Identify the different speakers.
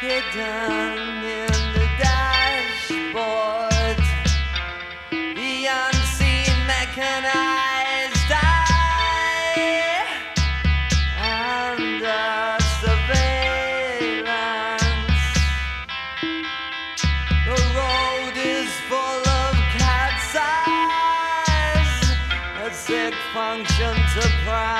Speaker 1: hidden in the dashboard. The unseen mechanized eye under surveillance. The road is full of cat's eyes, a sick function to pride.